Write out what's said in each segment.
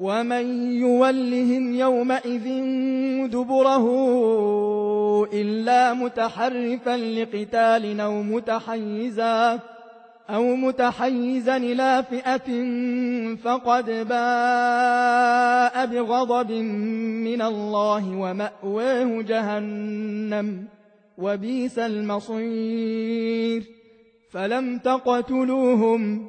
ومن يولهم يومئذ دبره إلا متحرفا لقتال أو متحيزا أو متحيزا إلى فئة فقد باء بغضب من الله ومأواه جهنم وبيس المصير فلم تقتلوهم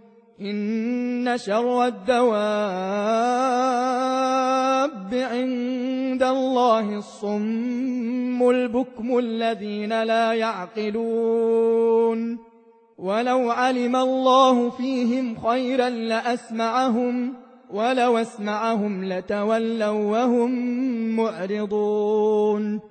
إن شر الدواب عند الله الصم البكم الذين لا يعقلون. ولو علم الله فيهم خيرا لأسمعهم ولو أسمعهم لتولوا وهم معرضون.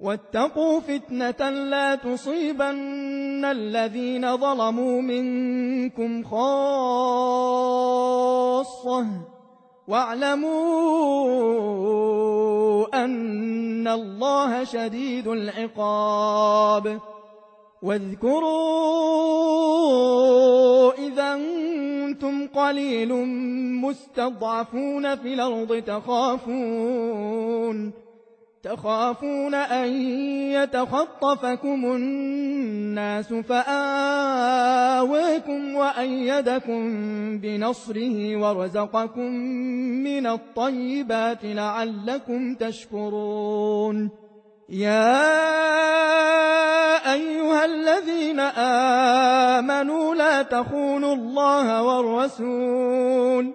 واتقوا فتنة لا تصيبن الذين ظلموا منكم خاصة. واعلموا أن الله شديد العقاب. واذكروا إذا أنتم قليل مستضعفون في الأرض تخافون. تخافون أن يتخطفكم الناس فآويكم وأيدكم بنصره ورزقكم من الطيبات لعلكم تشكرون. يا أيها الذين آمنوا لا تخونوا الله والرسول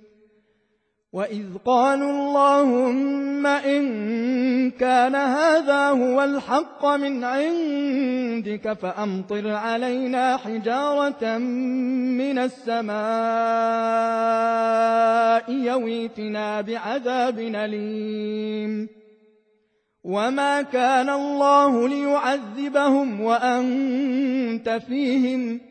وإذ قالوا اللهم إن كان هذا هو الحق من عندك فأمطر علينا حجارة من السماء يويتنا بعذاب أليم وما كان الله ليعذبهم وأنت فيهم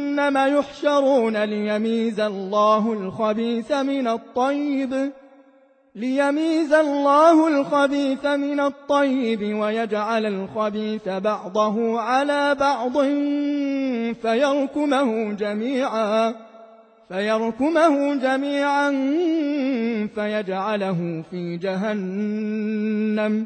يحشرون ليميز الله الخبيث من الطيب ليميز الله الخبيث من الطيب ويجعل الخبيث بعضه على بعض فيركمه جميعا فيركمه جميعا فيجعله في جهنم.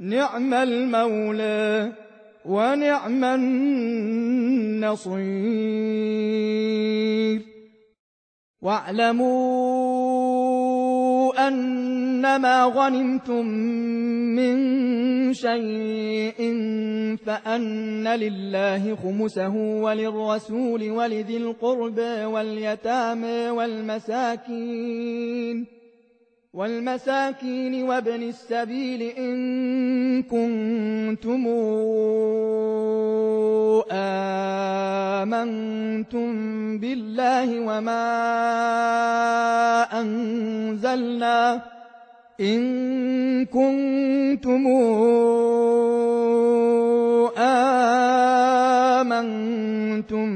نعم المولى ونعم النصير. واعلموا أنما غنمتم من شيء فأن لله خمسه وللرسول ولذي القربى واليتامى والمساكين. والمساكين وابن السبيل إن كنتم آمنتم بالله وما أنزلنا إن كنتم آمنتم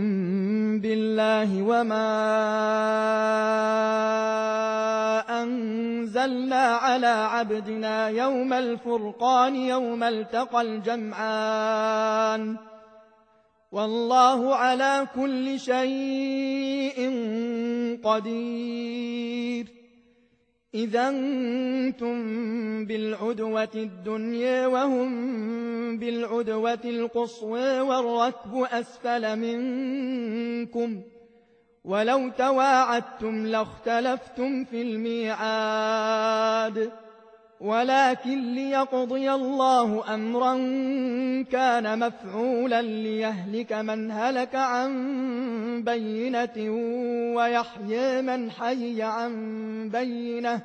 بالله وما أنزلنا على عبدنا يوم الفرقان يوم التقى الجمعان. والله على كل شيء قدير. إذا أنتم بالعدوة الدنيا وهم بالعدوة القصوى والركب أسفل منكم ۖ. ولو تواعدتم لاختلفتم في الميعاد. ولكن ليقضي الله أمرا كان مفعولا ليهلك من هلك عن بينة ويحيي من حي عن بينة.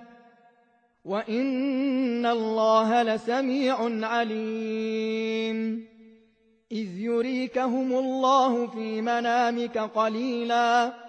وإن الله لسميع عليم. إذ يريكهم الله في منامك قليلاً.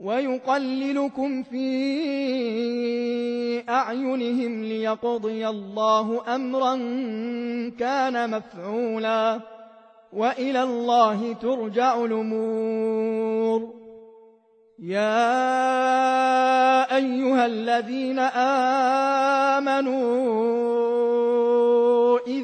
ويقللكم في أعينهم ليقضي الله أمرا كان مفعولا وإلى الله ترجع الأمور. يا أيها الذين آمنوا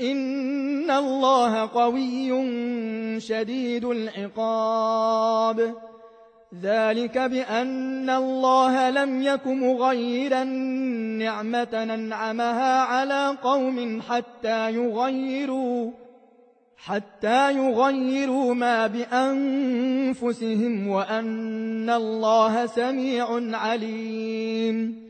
إن الله قوي شديد العقاب ذلك بأن الله لم يك مغيرا نعمة ننعمها على قوم حتى يغيروا حتى يغيروا ما بأنفسهم وأن الله سميع عليم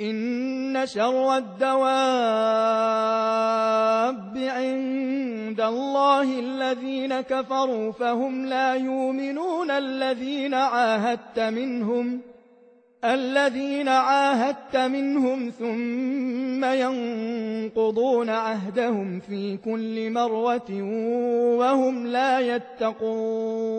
إن شر الدواب عند الله الذين كفروا فهم لا يؤمنون الذين عاهدت منهم ۖ الذين عاهدت منهم ثم ينقضون عهدهم في كل مرة وهم لا يتقون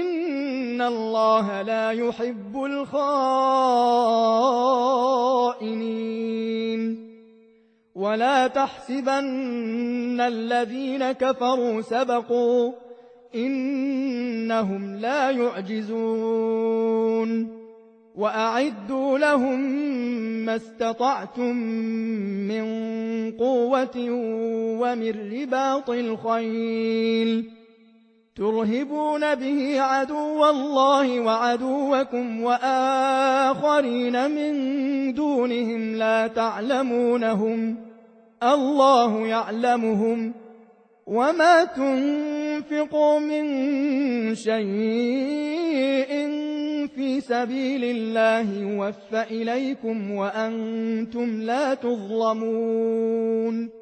إن الله لا يحب الخائنين ولا تحسبن الذين كفروا سبقوا إنهم لا يعجزون وأعدوا لهم ما استطعتم من قوة ومن رباط الخيل ترهبون به عدو الله وعدوكم وآخرين من دونهم لا تعلمونهم الله يعلمهم وما تنفقوا من شيء في سبيل الله يوفى إليكم وأنتم لا تظلمون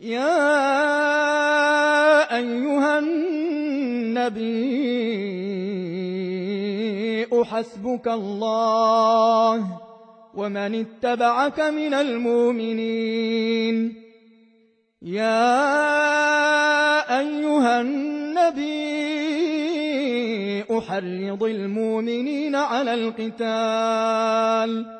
يا أيها النبي حسبك الله ومن اتبعك من المؤمنين. يا أيها النبي أحرض المؤمنين على القتال.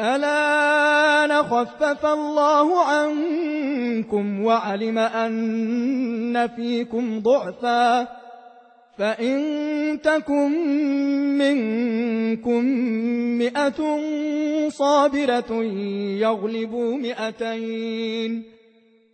ألا نخفف الله عنكم وعلم أن فيكم ضعفا فإن تكن منكم مئة صابرة يغلبوا مئتين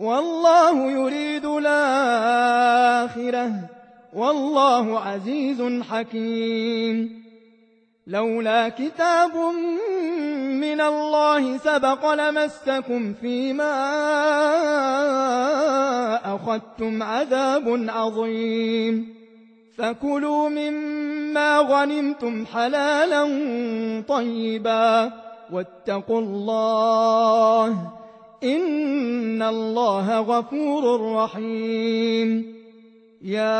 والله يريد الآخرة. والله عزيز حكيم. لولا كتاب من الله سبق لمستكم فيما أخذتم عذاب عظيم. فكلوا مما غنمتم حلالا طيبا. واتقوا الله إن الله غفور رحيم. يا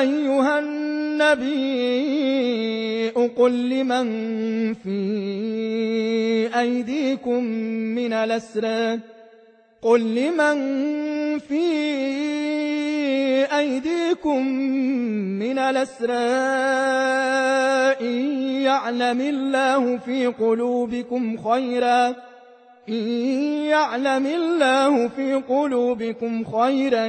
أيها النبي قل لمن في أيديكم من الأسرى قل لمن في أيديكم من الأسرى إن يعلم الله في قلوبكم خيراً إن يعلم الله في قلوبكم خيرا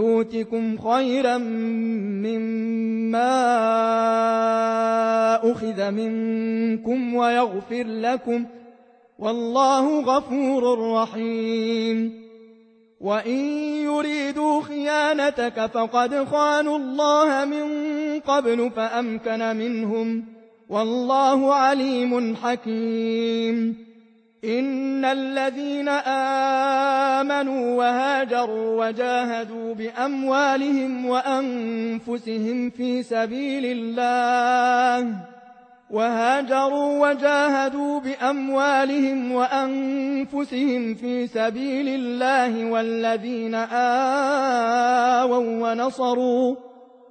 يوتكم خيرا مما أخذ منكم ويغفر لكم والله غفور رحيم. وإن يريدوا خيانتك فقد خانوا الله من قبل فأمكن منهم والله عليم حكيم. إن الذين آمنوا وهاجروا وجاهدوا بأموالهم وأنفسهم في سبيل الله وهاجروا وجاهدوا بأموالهم وأنفسهم في سبيل الله والذين آووا ونصروا